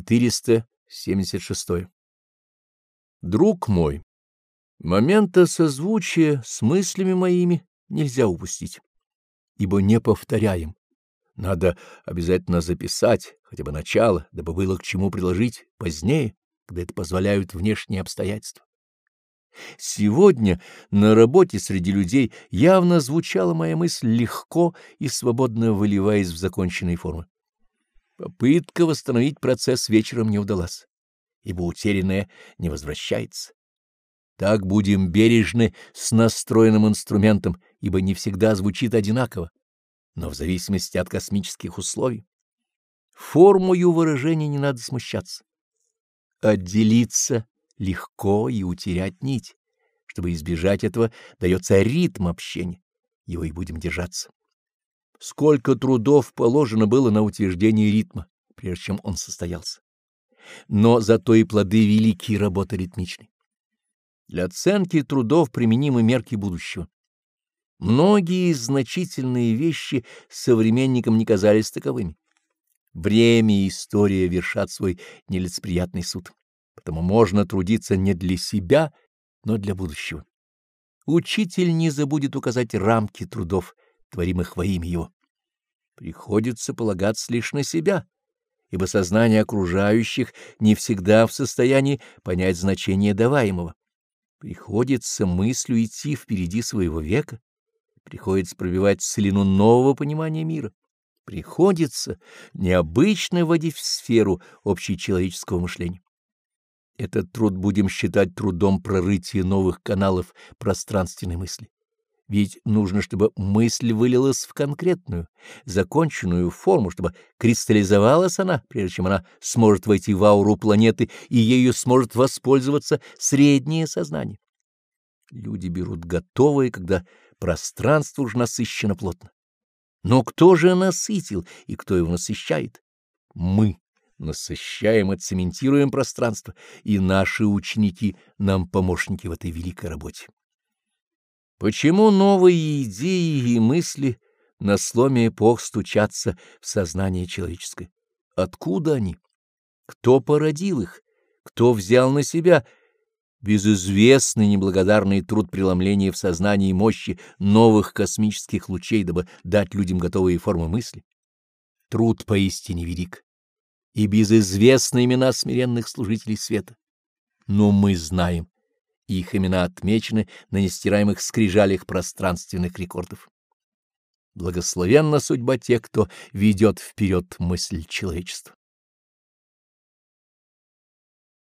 476. Друг мой, момента созвучия с мыслями моими нельзя упустить, ибо не повторяем. Надо обязательно записать хотя бы начало, дабы было к чему приложить позднее, когда это позволяют внешние обстоятельства. Сегодня на работе среди людей явно звучала моя мысль легко и свободно выливаясь в законченные формы. Попытка восстановить процесс вечером не удалась, ибо утерянное не возвращается. Так будем бережны с настроенным инструментом, ибо не всегда звучит одинаково, но в зависимости от космических условий. Формою выражения не надо смущаться. Отделиться легко и утерять нить. Чтобы избежать этого, дается ритм общения. Его и будем держаться. Сколько трудов положено было на утверждение ритма, прежде чем он состоялся. Но зато и плоды великие работы ритмичной. Для оценки трудов применимы мерки будущего. Многие значительные вещи современникам не казались таковыми. Время и история вершат свой нелицеприятный суд. Потому можно трудиться не для себя, но для будущего. Учитель не забудет указать рамки трудов, творимых во имя его. Приходится полагаться лишь на себя, ибо сознание окружающих не всегда в состоянии понять значение даваемого. Приходится мыслью идти впереди своего века, приходится пробивать целину нового понимания мира. Приходится необычно вводить в сферу общечеловеческого мышления. Этот труд будем считать трудом прорытия новых каналов пространственной мысли. Ведь нужно, чтобы мысль вылилась в конкретную, законченную форму, чтобы кристаллизовалась она, прежде чем она сможет войти в ауру планеты и ею сможет воспользоваться среднее сознание. Люди берут готовое, когда пространство уже насыщено плотно. Но кто же насытил и кто его насыщает? Мы насыщаем и цементируем пространство, и наши ученики нам помощники в этой великой работе. Почему новые идеи и мысли на сломе эпох стучатся в сознание человеческое? Откуда они? Кто породил их? Кто взял на себя безызвестный неблагодарный труд преломления в сознании мощи новых космических лучей, дабы дать людям готовые формы мысли? Труд поистине велик и безызвестны имена смиренных служителей света. Но мы знаем, их имена отмечены на нестираемых скрижалях пространственных рекордов. Благословенна судьба тех, кто ведет вперед мысль человечества.